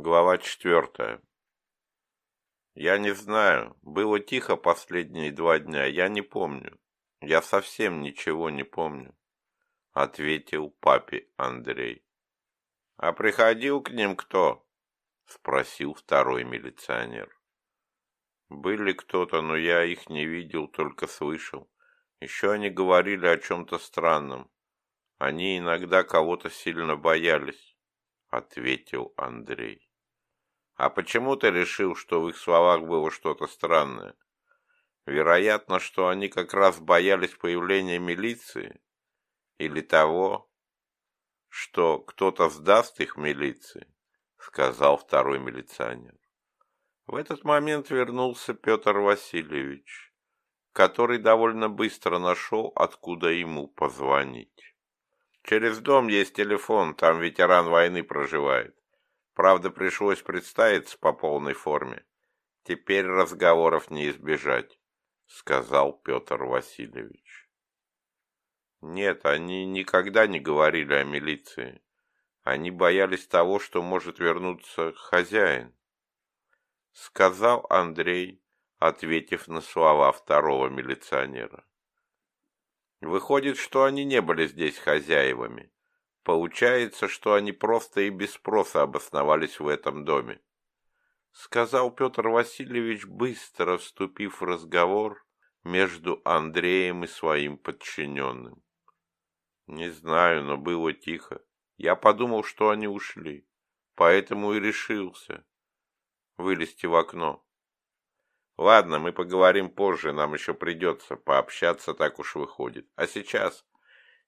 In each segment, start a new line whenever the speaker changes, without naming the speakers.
Глава четвертая. Я не знаю, было тихо последние два дня, я не помню. Я совсем ничего не помню, ответил папе Андрей. А приходил к ним кто? спросил второй милиционер. Были кто-то, но я их не видел, только слышал. Еще они говорили о чем-то странном. Они иногда кого-то сильно боялись, ответил Андрей. А почему ты решил, что в их словах было что-то странное? Вероятно, что они как раз боялись появления милиции или того, что кто-то сдаст их милиции, сказал второй милиционер. В этот момент вернулся Петр Васильевич, который довольно быстро нашел, откуда ему позвонить. Через дом есть телефон, там ветеран войны проживает. Правда, пришлось представиться по полной форме. Теперь разговоров не избежать, сказал Петр Васильевич. Нет, они никогда не говорили о милиции. Они боялись того, что может вернуться хозяин. Сказал Андрей, ответив на слова второго милиционера. Выходит, что они не были здесь хозяевами. Получается, что они просто и без спроса обосновались в этом доме. Сказал Петр Васильевич, быстро вступив в разговор между Андреем и своим подчиненным. Не знаю, но было тихо. Я подумал, что они ушли, поэтому и решился вылезти в окно. Ладно, мы поговорим позже, нам еще придется пообщаться, так уж выходит. А сейчас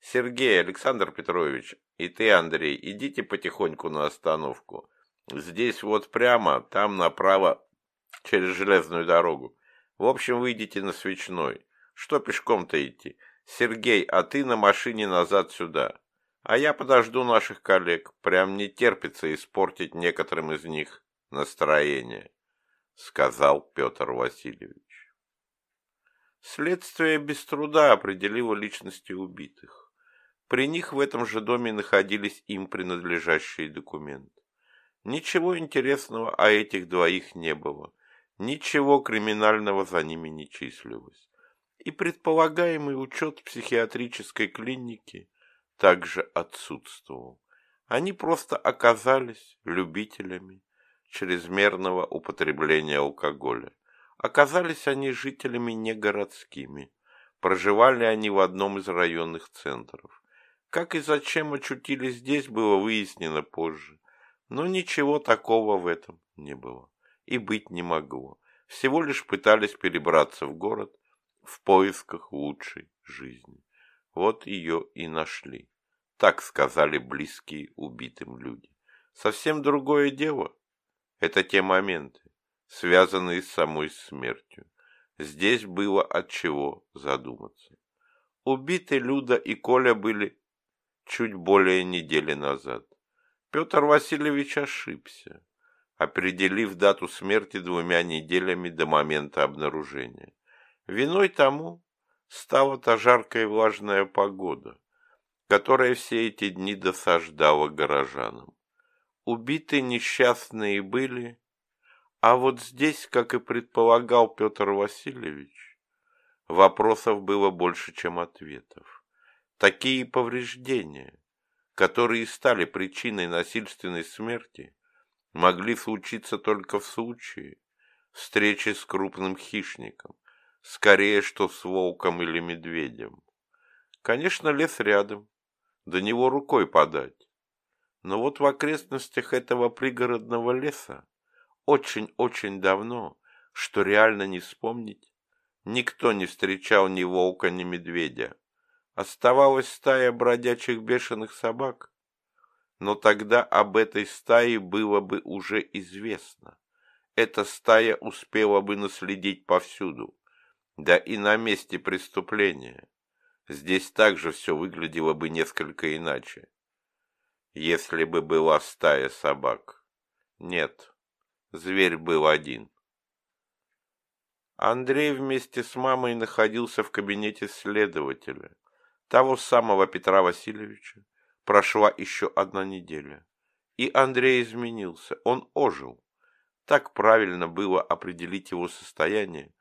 Сергей, Александр Петрович, и ты, Андрей, идите потихоньку на остановку. Здесь вот прямо, там направо, через железную дорогу. В общем, выйдите на Свечной. Что пешком-то идти? Сергей, а ты на машине назад сюда. А я подожду наших коллег. Прям не терпится испортить некоторым из них настроение, сказал Петр Васильевич. Следствие без труда определило личности убитых. При них в этом же доме находились им принадлежащие документы. Ничего интересного о этих двоих не было, ничего криминального за ними не числилось. И предполагаемый учет психиатрической клиники также отсутствовал. Они просто оказались любителями чрезмерного употребления алкоголя. Оказались они жителями негородскими. Проживали они в одном из районных центров. Как и зачем очутились здесь, было выяснено позже. Но ничего такого в этом не было. И быть не могло. Всего лишь пытались перебраться в город в поисках лучшей жизни. Вот ее и нашли. Так сказали близкие убитым люди. Совсем другое дело. Это те моменты, связанные с самой смертью. Здесь было от чего задуматься. Убиты Люда и Коля были чуть более недели назад. Петр Васильевич ошибся, определив дату смерти двумя неделями до момента обнаружения. Виной тому стала та жаркая и влажная погода, которая все эти дни досаждала горожанам. Убиты несчастные были, а вот здесь, как и предполагал Петр Васильевич, вопросов было больше, чем ответов. Такие повреждения, которые стали причиной насильственной смерти, могли случиться только в случае встречи с крупным хищником, скорее что с волком или медведем. Конечно, лес рядом, до него рукой подать. Но вот в окрестностях этого пригородного леса очень-очень давно, что реально не вспомнить, никто не встречал ни волка, ни медведя. Оставалась стая бродячих бешеных собак, но тогда об этой стае было бы уже известно. Эта стая успела бы наследить повсюду, да и на месте преступления. Здесь также все выглядело бы несколько иначе, если бы была стая собак. Нет, зверь был один. Андрей вместе с мамой находился в кабинете следователя того самого Петра Васильевича прошла еще одна неделя, И Андрей изменился, он ожил. Так правильно было определить его состояние.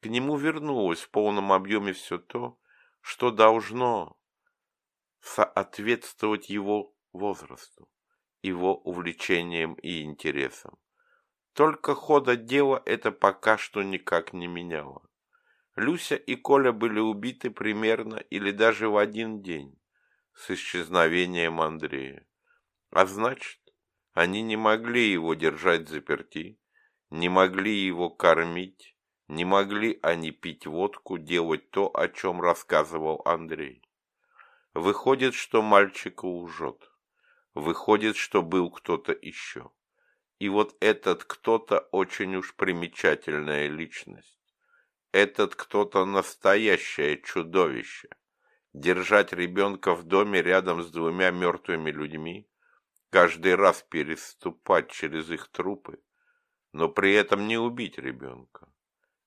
К нему вернулось в полном объеме все то, что должно соответствовать его возрасту, его увлечениям и интересам. Только хода дела это пока что никак не меняло. Люся и Коля были убиты примерно или даже в один день с исчезновением Андрея. А значит, они не могли его держать заперти, не могли его кормить, не могли они пить водку, делать то, о чем рассказывал Андрей. Выходит, что мальчика лжет. Выходит, что был кто-то еще. И вот этот кто-то очень уж примечательная личность. Этот кто-то настоящее чудовище. Держать ребенка в доме рядом с двумя мертвыми людьми, каждый раз переступать через их трупы, но при этом не убить ребенка,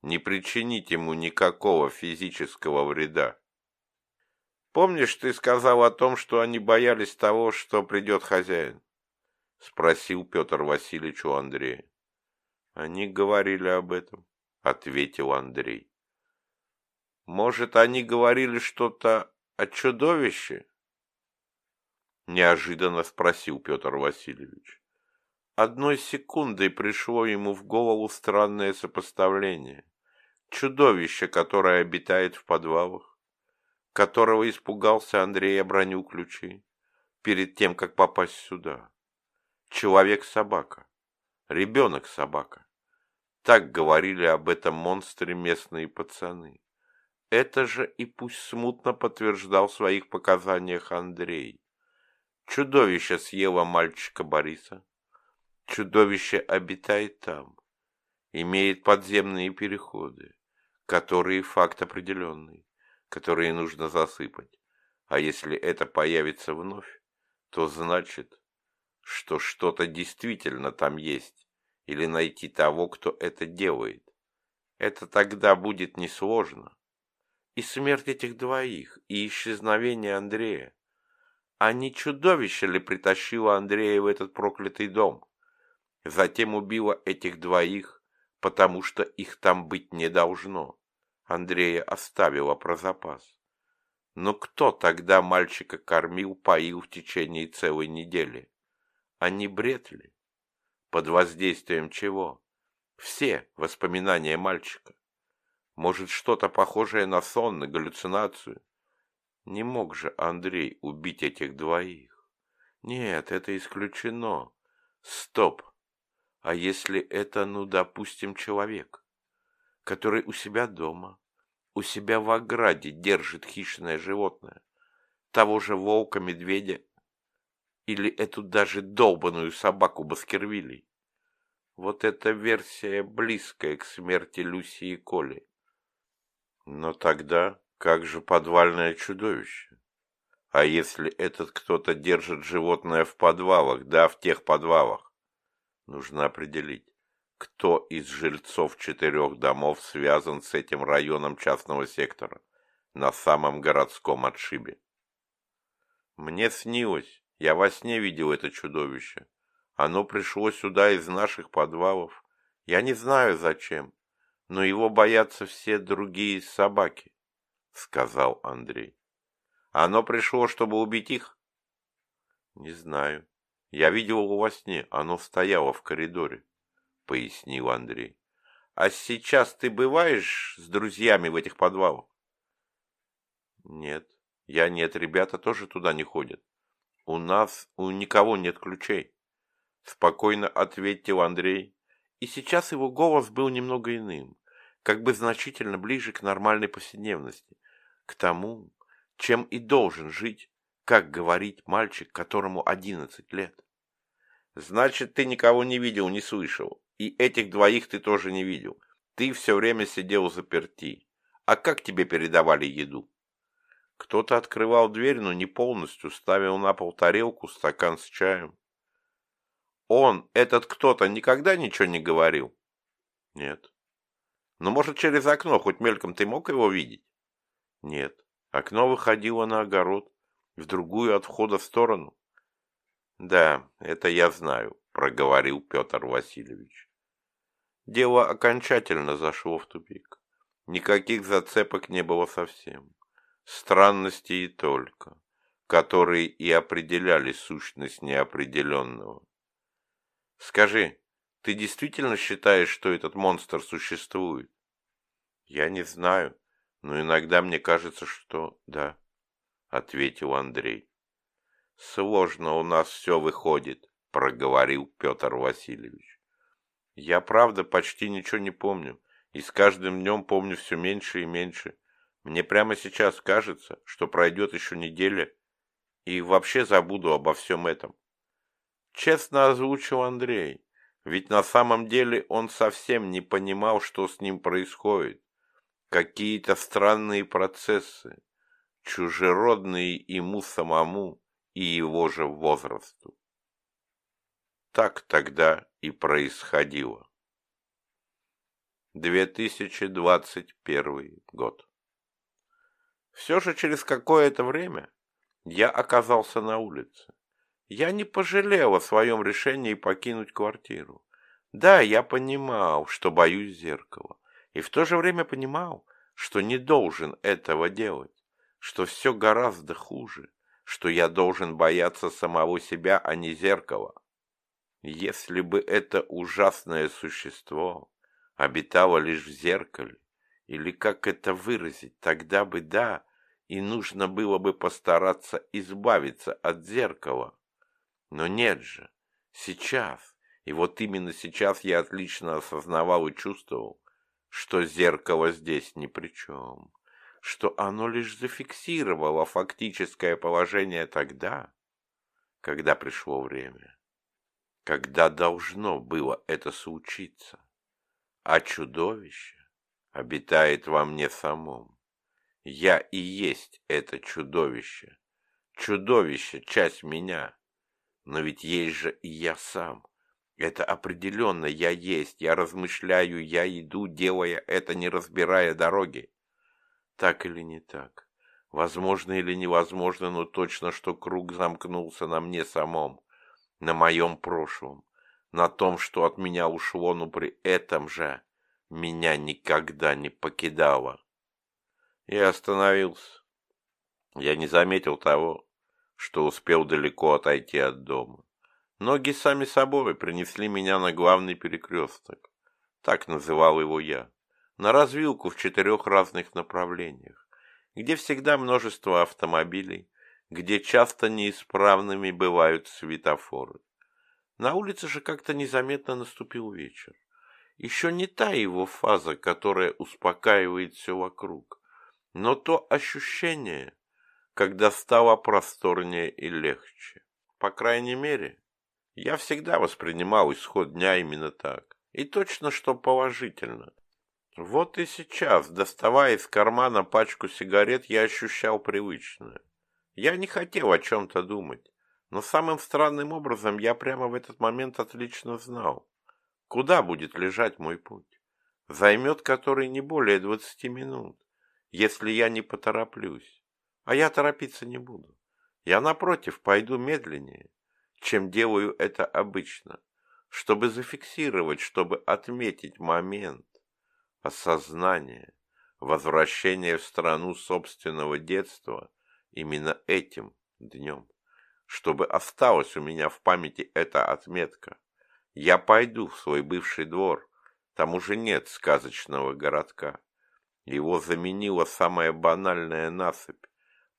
не причинить ему никакого физического вреда. Помнишь, ты сказал о том, что они боялись того, что придет хозяин? Спросил Петр Васильевич у Андрея. Они говорили об этом, ответил Андрей. Может, они говорили что-то о чудовище? Неожиданно спросил Петр Васильевич. Одной секундой пришло ему в голову странное сопоставление. Чудовище, которое обитает в подвалах, которого испугался Андрей, обронил ключи перед тем, как попасть сюда. Человек-собака, ребенок-собака. Так говорили об этом монстре местные пацаны. Это же и пусть смутно подтверждал в своих показаниях Андрей. Чудовище съело мальчика Бориса. Чудовище обитает там, имеет подземные переходы, которые факт определенный которые нужно засыпать. А если это появится вновь, то значит, что что-то действительно там есть, или найти того, кто это делает. Это тогда будет несложно. И смерть этих двоих, и исчезновение Андрея. А не чудовище ли притащило Андрея в этот проклятый дом? Затем убило этих двоих, потому что их там быть не должно. Андрея оставила про запас. Но кто тогда мальчика кормил, поил в течение целой недели? А не бред ли? Под воздействием чего? Все воспоминания мальчика. Может, что-то похожее на сон, на галлюцинацию? Не мог же Андрей убить этих двоих? Нет, это исключено. Стоп. А если это, ну, допустим, человек? который у себя дома, у себя в ограде держит хищное животное, того же волка, медведя или эту даже долбаную собаку Баскервилей. Вот эта версия близкая к смерти Люси и Коли. Но тогда как же подвальное чудовище? А если этот кто-то держит животное в подвалах, да, в тех подвалах? Нужно определить, кто из жильцов четырех домов связан с этим районом частного сектора на самом городском отшибе. Мне снилось, я во сне видел это чудовище. Оно пришло сюда из наших подвалов. Я не знаю зачем, но его боятся все другие собаки, сказал Андрей. Оно пришло, чтобы убить их? Не знаю. Я видел его во сне, оно стояло в коридоре. — пояснил Андрей. «А сейчас ты бываешь с друзьями в этих подвалах?» «Нет, я нет, ребята тоже туда не ходят. У нас у никого нет ключей», — спокойно ответил Андрей. И сейчас его голос был немного иным, как бы значительно ближе к нормальной повседневности, к тому, чем и должен жить, как говорить мальчик, которому одиннадцать лет. «Значит, ты никого не видел, не слышал. И этих двоих ты тоже не видел. Ты все время сидел заперти. А как тебе передавали еду? Кто-то открывал дверь, но не полностью, ставил на пол тарелку, стакан с чаем. Он, этот кто-то, никогда ничего не говорил? Нет. Ну, может, через окно, хоть мельком ты мог его видеть? Нет. Окно выходило на огород, в другую от входа в сторону. Да, это я знаю, проговорил Петр Васильевич. Дело окончательно зашло в тупик. Никаких зацепок не было совсем. Странности и только, которые и определяли сущность неопределенного. Скажи, ты действительно считаешь, что этот монстр существует? Я не знаю, но иногда мне кажется, что да, ответил Андрей. Сложно у нас все выходит, проговорил Петр Васильевич. Я, правда, почти ничего не помню, и с каждым днем помню все меньше и меньше. Мне прямо сейчас кажется, что пройдет еще неделя, и вообще забуду обо всем этом. Честно озвучил Андрей. Ведь на самом деле он совсем не понимал, что с ним происходит. Какие-то странные процессы, чужеродные ему самому и его же возрасту. Так тогда и происходило. 2021 год. Все же через какое-то время я оказался на улице. Я не пожалел о своем решении покинуть квартиру. Да, я понимал, что боюсь зеркала, и в то же время понимал, что не должен этого делать, что все гораздо хуже, что я должен бояться самого себя, а не зеркала. Если бы это ужасное существо обитало лишь в зеркале, или как это выразить, тогда бы да, и нужно было бы постараться избавиться от зеркала. Но нет же, сейчас, и вот именно сейчас я отлично осознавал и чувствовал, что зеркало здесь ни при чем, что оно лишь зафиксировало фактическое положение тогда, когда пришло время, когда должно было это случиться, а чудовище обитает во мне самом. Я и есть это чудовище, чудовище — часть меня, но ведь есть же и я сам. Это определенно я есть, я размышляю, я иду, делая это, не разбирая дороги. Так или не так? Возможно или невозможно, но точно, что круг замкнулся на мне самом, на моем прошлом, на том, что от меня ушло, но при этом же меня никогда не покидало. Я остановился. Я не заметил того, что успел далеко отойти от дома. Ноги сами собой принесли меня на главный перекресток, так называл его я, на развилку в четырех разных направлениях, где всегда множество автомобилей, где часто неисправными бывают светофоры. На улице же как-то незаметно наступил вечер. Еще не та его фаза, которая успокаивает все вокруг, но то ощущение, когда стало просторнее и легче. По крайней мере, я всегда воспринимал исход дня именно так. И точно что положительно. Вот и сейчас, доставая из кармана пачку сигарет, я ощущал привычное. Я не хотел о чем-то думать, но самым странным образом я прямо в этот момент отлично знал, куда будет лежать мой путь. Займет который не более двадцати минут, если я не потороплюсь. А я торопиться не буду. Я, напротив, пойду медленнее, чем делаю это обычно, чтобы зафиксировать, чтобы отметить момент осознания, возвращения в страну собственного детства именно этим днем, чтобы осталась у меня в памяти эта отметка. Я пойду в свой бывший двор, там уже нет сказочного городка. Его заменила самая банальная насыпь,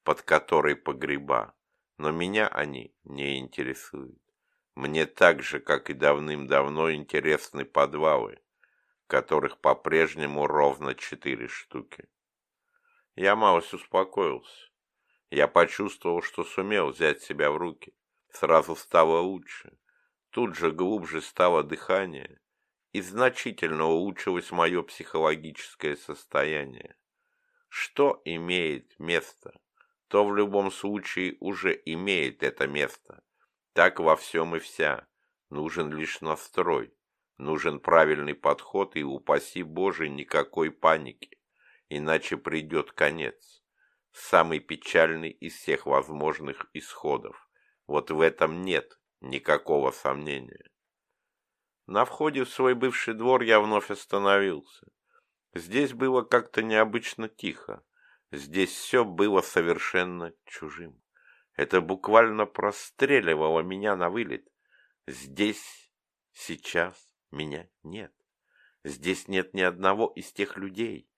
под которой погреба, но меня они не интересуют. Мне так же, как и давным-давно, интересны подвалы, которых по-прежнему ровно четыре штуки. Я малость успокоился. Я почувствовал, что сумел взять себя в руки. Сразу стало лучше. Тут же глубже стало дыхание, и значительно улучшилось мое психологическое состояние. Что имеет место? то в любом случае уже имеет это место. Так во всем и вся. Нужен лишь настрой, нужен правильный подход и, упаси Боже, никакой паники, иначе придет конец. Самый печальный из всех возможных исходов. Вот в этом нет никакого сомнения. На входе в свой бывший двор я вновь остановился. Здесь было как-то необычно тихо. Здесь все было совершенно чужим. Это буквально простреливало меня на вылет. Здесь, сейчас меня нет. Здесь нет ни одного из тех людей,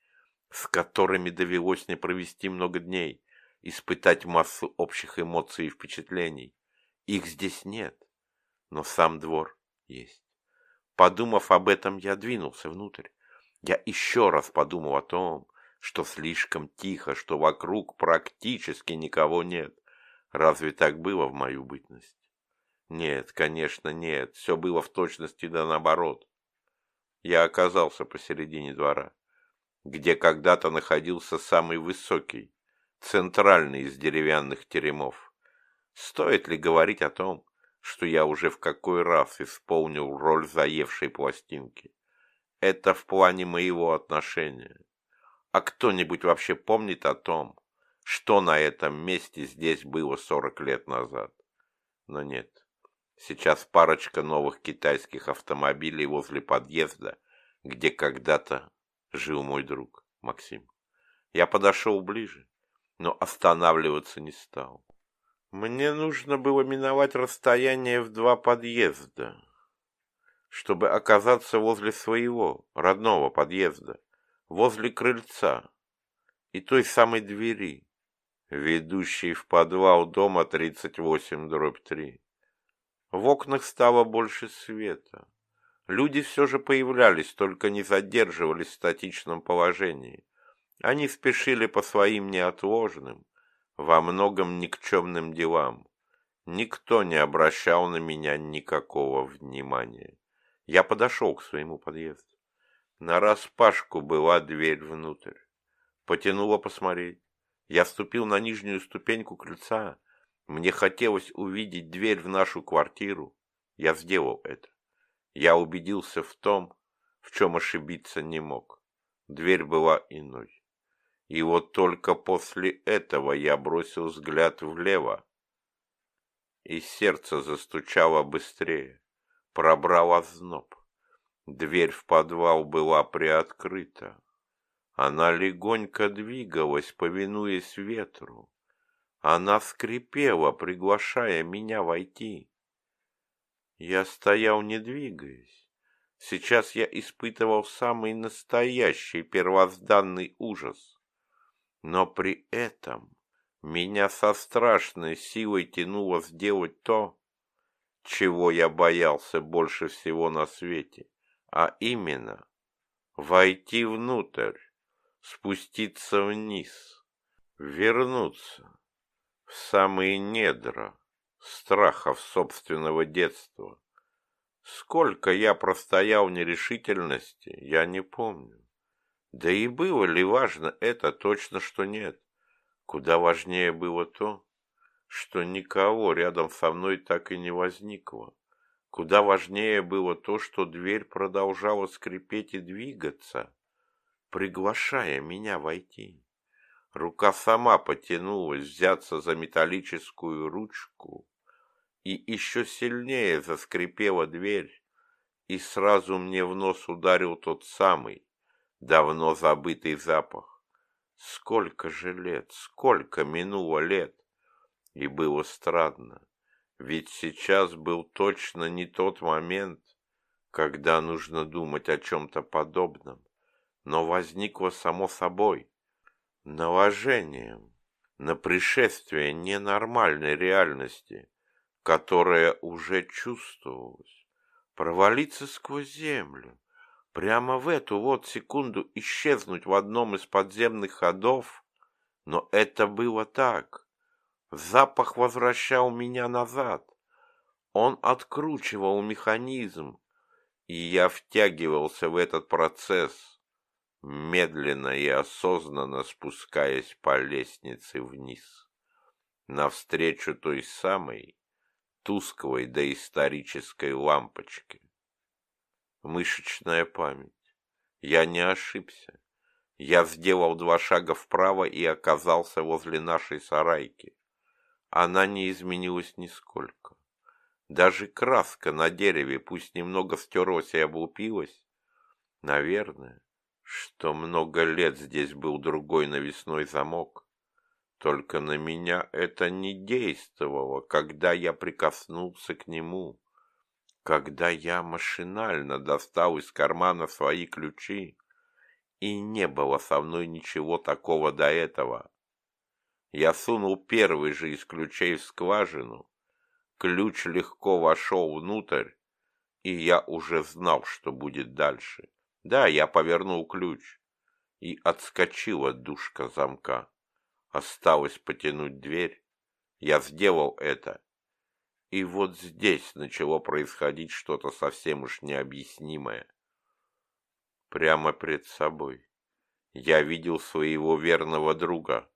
с которыми довелось мне провести много дней, испытать массу общих эмоций и впечатлений. Их здесь нет, но сам двор есть. Подумав об этом, я двинулся внутрь. Я еще раз подумал о том, что слишком тихо, что вокруг практически никого нет. Разве так было в мою бытность? Нет, конечно, нет. Все было в точности да наоборот я оказался посередине двора, где когда-то находился самый высокий, центральный из деревянных теремов. Стоит ли говорить о том, что я уже в какой раз исполнил роль заевшей пластинки? Это в плане моего отношения. А кто-нибудь вообще помнит о том, что на этом месте здесь было сорок лет назад? Но нет. Сейчас парочка новых китайских автомобилей возле подъезда, где когда-то жил мой друг Максим. Я подошел ближе, но останавливаться не стал. Мне нужно было миновать расстояние в два подъезда, чтобы оказаться возле своего родного подъезда, возле крыльца и той самой двери, ведущей в подвал дома 38 дробь 3. В окнах стало больше света. Люди все же появлялись, только не задерживались в статичном положении. Они спешили по своим неотложным, во многом никчемным делам. Никто не обращал на меня никакого внимания. Я подошел к своему подъезду. На распашку была дверь внутрь. Потянуло посмотреть. Я ступил на нижнюю ступеньку крыльца, мне хотелось увидеть дверь в нашу квартиру. Я сделал это. Я убедился в том, в чем ошибиться не мог. Дверь была иной. И вот только после этого я бросил взгляд влево, и сердце застучало быстрее, пробрал озноб. Дверь в подвал была приоткрыта. Она легонько двигалась, повинуясь ветру. Она скрипела, приглашая меня войти. Я стоял, не двигаясь. Сейчас я испытывал самый настоящий первозданный ужас. Но при этом меня со страшной силой тянуло сделать то, чего я боялся больше всего на свете, а именно войти внутрь, спуститься вниз, вернуться в самые недра страхов собственного детства. Сколько я простоял в нерешительности, я не помню. Да и было ли важно это, точно что нет. Куда важнее было то, что никого рядом со мной так и не возникло. Куда важнее было то, что дверь продолжала скрипеть и двигаться, приглашая меня войти. Рука сама потянулась взяться за металлическую ручку, и еще сильнее заскрипела дверь, и сразу мне в нос ударил тот самый, давно забытый запах. Сколько же лет, сколько минуло лет! И было странно, ведь сейчас был точно не тот момент, когда нужно думать о чем-то подобном, но возникло само собой наложением на пришествие ненормальной реальности, которая уже чувствовалась, провалиться сквозь землю, прямо в эту вот секунду исчезнуть в одном из подземных ходов, но это было так. Запах возвращал меня назад. Он откручивал механизм, и я втягивался в этот процесс, медленно и осознанно спускаясь по лестнице вниз, навстречу той самой тусклой доисторической лампочке. Мышечная память. Я не ошибся. Я сделал два шага вправо и оказался возле нашей сарайки. Она не изменилась нисколько. Даже краска на дереве, пусть немного стерлась и облупилась. Наверное, что много лет здесь был другой навесной замок. Только на меня это не действовало, когда я прикоснулся к нему. Когда я машинально достал из кармана свои ключи, и не было со мной ничего такого до этого. Я сунул первый же из ключей в скважину, ключ легко вошел внутрь, и я уже знал, что будет дальше. Да, я повернул ключ, и отскочила душка замка. Осталось потянуть дверь. Я сделал это. И вот здесь начало происходить что-то совсем уж необъяснимое. Прямо пред собой я видел своего верного друга,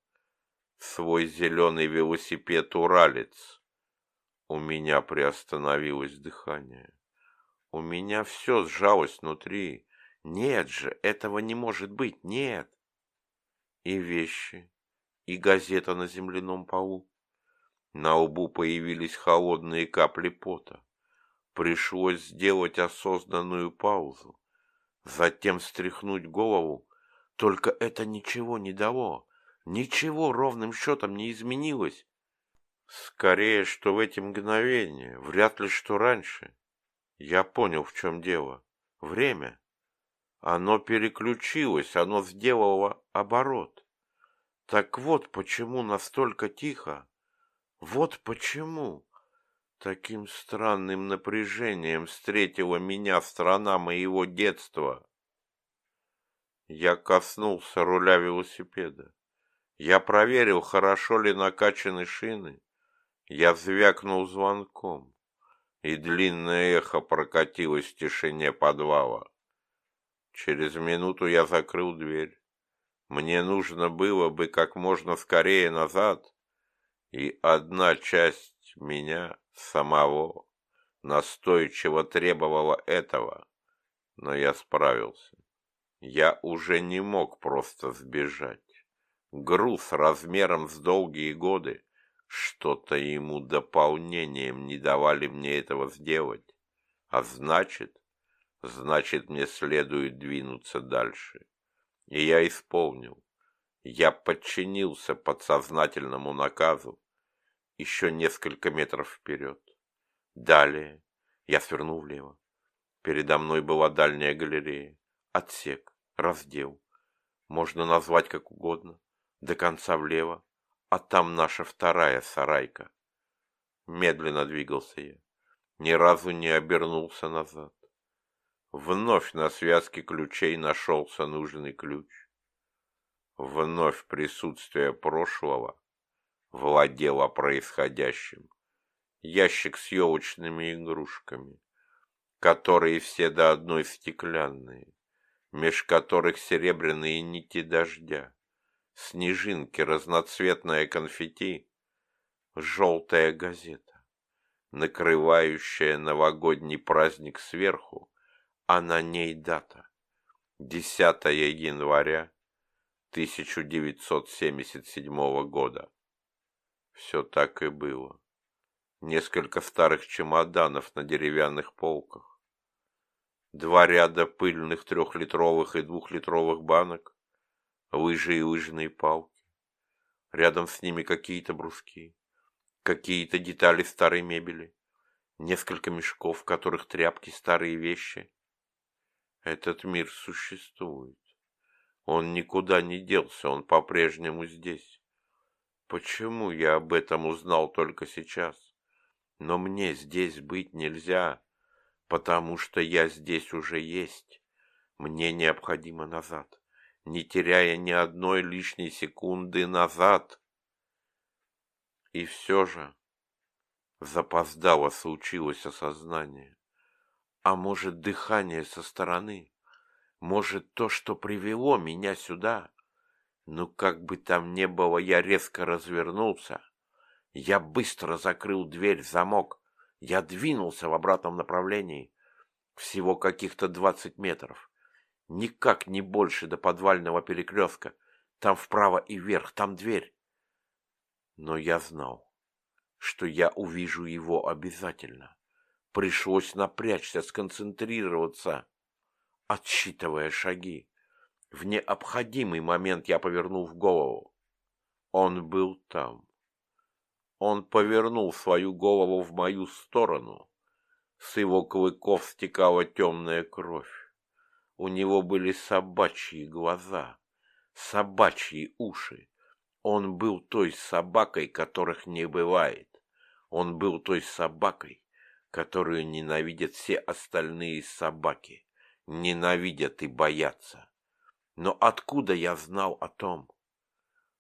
свой зеленый велосипед «Уралец». У меня приостановилось дыхание. У меня все сжалось внутри. Нет же, этого не может быть, нет. И вещи, и газета на земляном полу. На лбу появились холодные капли пота. Пришлось сделать осознанную паузу, затем стряхнуть голову. Только это ничего не дало. Ничего ровным счетом не изменилось. Скорее, что в эти мгновения, вряд ли что раньше. Я понял, в чем дело. Время. Оно переключилось, оно сделало оборот. Так вот почему настолько тихо. Вот почему. Таким странным напряжением встретила меня страна моего детства. Я коснулся руля велосипеда. Я проверил, хорошо ли накачаны шины. Я звякнул звонком, и длинное эхо прокатилось в тишине подвала. Через минуту я закрыл дверь. Мне нужно было бы как можно скорее назад, и одна часть меня самого настойчиво требовала этого, но я справился. Я уже не мог просто сбежать. Груз размером с долгие годы, что-то ему дополнением не давали мне этого сделать. А значит, значит мне следует двинуться дальше. И я исполнил. Я подчинился подсознательному наказу еще несколько метров вперед. Далее я свернул влево. Передо мной была дальняя галерея, отсек, раздел. Можно назвать как угодно. До конца влево, а там наша вторая сарайка. Медленно двигался я, ни разу не обернулся назад. Вновь на связке ключей нашелся нужный ключ. Вновь присутствие прошлого владело происходящим. Ящик с елочными игрушками, которые все до одной стеклянные, меж которых серебряные нити дождя, снежинки, разноцветное конфетти, желтая газета, накрывающая новогодний праздник сверху, а на ней дата. 10 января 1977 года. Все так и было. Несколько старых чемоданов на деревянных полках. Два ряда пыльных трехлитровых и двухлитровых банок, лыжи и лыжные палки. Рядом с ними какие-то бруски, какие-то детали старой мебели, несколько мешков, в которых тряпки, старые вещи, этот мир существует. Он никуда не делся, он по-прежнему здесь. Почему я об этом узнал только сейчас? Но мне здесь быть нельзя, потому что я здесь уже есть. Мне необходимо назад, не теряя ни одной лишней секунды назад. И все же запоздало случилось осознание. А может, дыхание со стороны? Может, то, что привело меня сюда? Ну, как бы там ни было, я резко развернулся. Я быстро закрыл дверь, замок. Я двинулся в обратном направлении. Всего каких-то двадцать метров. Никак не больше до подвального перекрестка. Там вправо и вверх, там дверь. Но я знал, что я увижу его обязательно. Пришлось напрячься, сконцентрироваться, отсчитывая шаги. В необходимый момент я повернул в голову. Он был там. Он повернул свою голову в мою сторону. С его клыков стекала темная кровь. У него были собачьи глаза, собачьи уши. Он был той собакой, которых не бывает. Он был той собакой, которую ненавидят все остальные собаки, ненавидят и боятся. Но откуда я знал о том,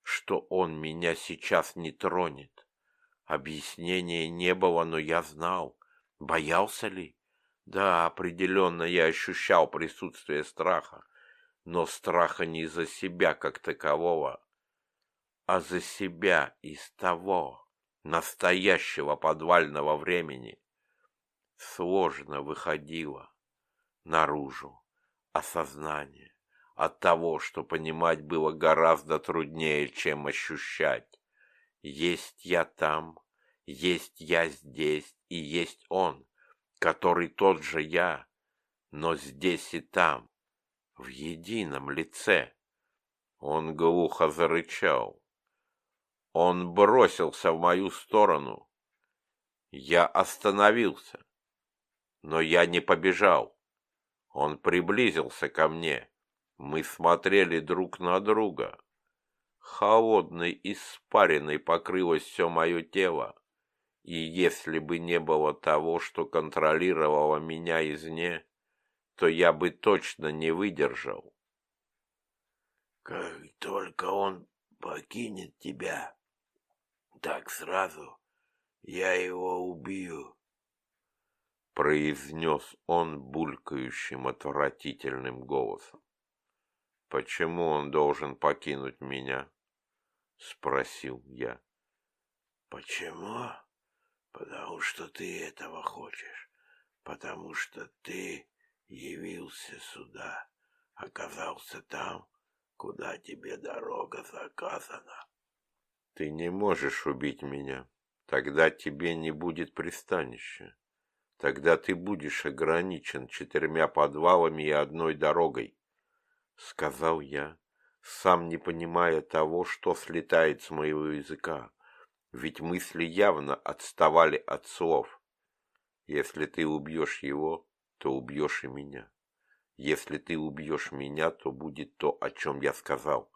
что он меня сейчас не тронет? Объяснения не было, но я знал. Боялся ли? Да, определенно я ощущал присутствие страха, но страха не за себя как такового, а за себя из того настоящего подвального времени. Сложно выходило наружу осознание от того, что понимать было гораздо труднее, чем ощущать. Есть я там, есть я здесь и есть он, который тот же я, но здесь и там, в едином лице. Он глухо зарычал. Он бросился в мою сторону. Я остановился, но я не побежал. Он приблизился ко мне. Мы смотрели друг на друга. Холодной испариной покрылось все мое тело, и если бы не было того, что контролировало меня извне, то я бы точно не выдержал.
Как только он покинет тебя, так сразу я его убью, — произнес он булькающим отвратительным голосом.
«Почему он должен покинуть меня?» — спросил я.
«Почему? Потому что ты этого хочешь. Потому что ты явился сюда, оказался там, куда тебе дорога заказана».
«Ты не можешь убить меня. Тогда тебе не будет пристанища. Тогда ты будешь ограничен четырьмя подвалами и одной дорогой сказал я, сам не понимая того, что слетает с моего языка, ведь мысли явно отставали от слов. Если ты убьешь его, то убьешь и меня. Если ты убьешь меня, то будет то, о чем я сказал.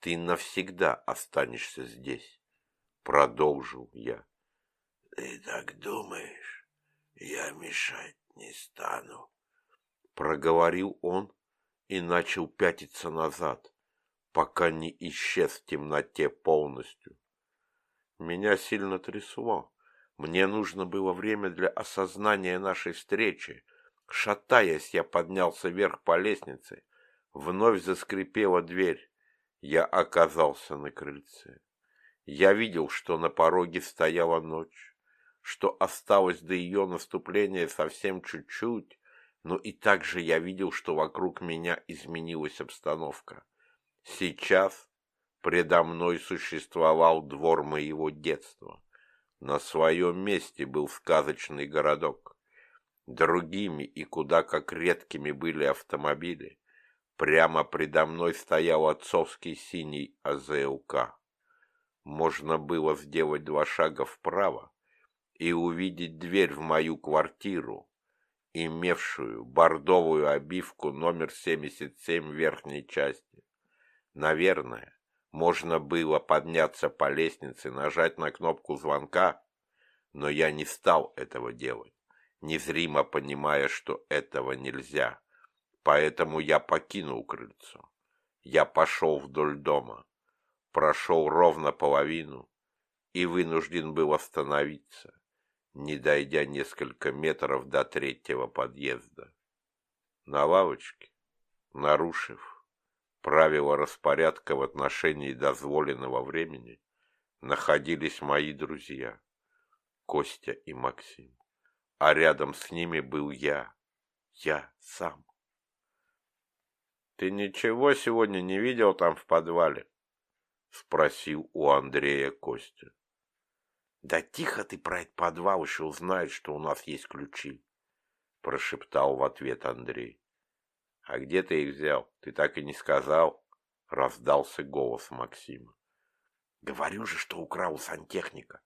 Ты навсегда останешься здесь. Продолжил я.
Ты так думаешь? Я мешать не стану.
Проговорил он, и начал пятиться назад, пока не исчез в темноте полностью. Меня сильно трясло. Мне нужно было время для осознания нашей встречи. Шатаясь, я поднялся вверх по лестнице. Вновь заскрипела дверь. Я оказался на крыльце. Я видел, что на пороге стояла ночь, что осталось до ее наступления совсем чуть-чуть, но и также я видел, что вокруг меня изменилась обстановка. Сейчас предо мной существовал двор моего детства. На своем месте был сказочный городок. Другими и куда как редкими были автомобили. Прямо предо мной стоял отцовский синий АЗЛК. Можно было сделать два шага вправо и увидеть дверь в мою квартиру, имевшую бордовую обивку номер 77 в верхней части. Наверное, можно было подняться по лестнице, нажать на кнопку звонка, но я не стал этого делать, незримо понимая, что этого нельзя. Поэтому я покинул крыльцо. Я пошел вдоль дома, прошел ровно половину и вынужден был остановиться не дойдя несколько метров до третьего подъезда. На лавочке, нарушив правила распорядка в отношении дозволенного времени, находились мои друзья, Костя и Максим, а рядом с ними был я, я сам. «Ты ничего сегодня не видел там в подвале?» — спросил у Андрея Костя.
Да тихо ты про этот подвал еще узнает, что у нас есть ключи, прошептал в ответ Андрей.
А где ты их взял? Ты так и не сказал, раздался голос Максима.
Говорю же, что украл сантехника,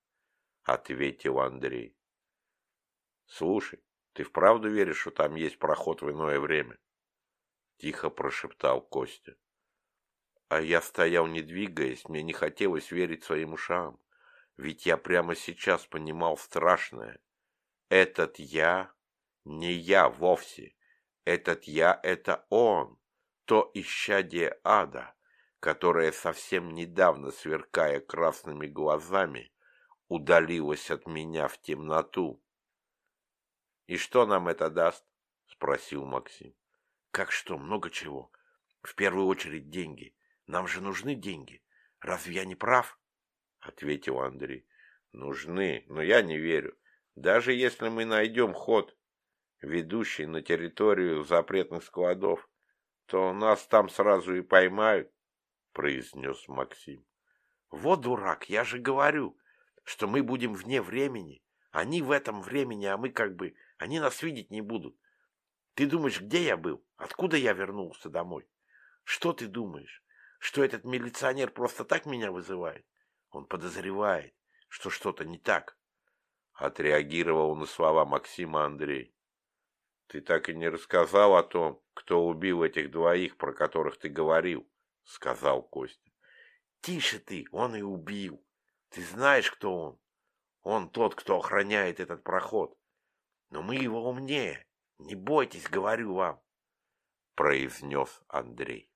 ответил Андрей. Слушай, ты вправду веришь, что там есть проход в иное время? Тихо прошептал Костя. А я стоял, не двигаясь, мне не хотелось верить своим ушам. Ведь я прямо сейчас понимал страшное. Этот я не я вовсе. Этот я — это он, то исчадие ада, которое совсем недавно, сверкая красными глазами, удалилось от меня в темноту. — И что нам это даст? — спросил Максим.
— Как что, много чего. В первую очередь деньги. Нам же нужны деньги. Разве я не прав?
— ответил Андрей. — Нужны, но я не верю. Даже если мы найдем ход, ведущий на территорию запретных складов, то нас там сразу и поймают, — произнес Максим.
— Вот дурак, я же говорю, что мы будем вне времени. Они в этом времени, а мы как бы... Они нас видеть не будут. Ты думаешь, где я был? Откуда я вернулся домой? Что ты думаешь? Что этот милиционер просто так меня вызывает? Он подозревает, что что-то не так.
Отреагировал на слова Максима Андрей. Ты так и не рассказал о том, кто убил этих двоих, про которых ты говорил, сказал Костя.
Тише ты, он и убил. Ты знаешь, кто он? Он тот, кто охраняет этот проход. Но мы его умнее. Не бойтесь, говорю вам, произнес Андрей.